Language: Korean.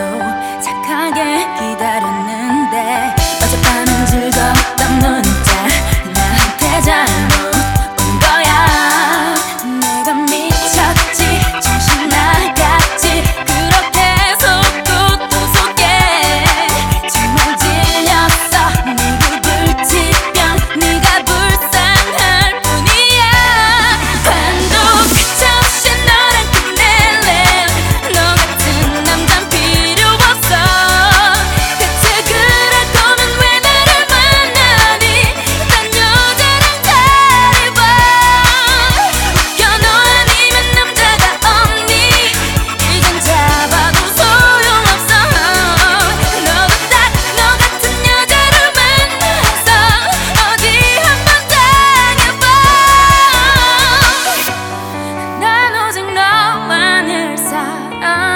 말로 착하게 기다렸는데 어젯밤은 즐거웠던 눈 I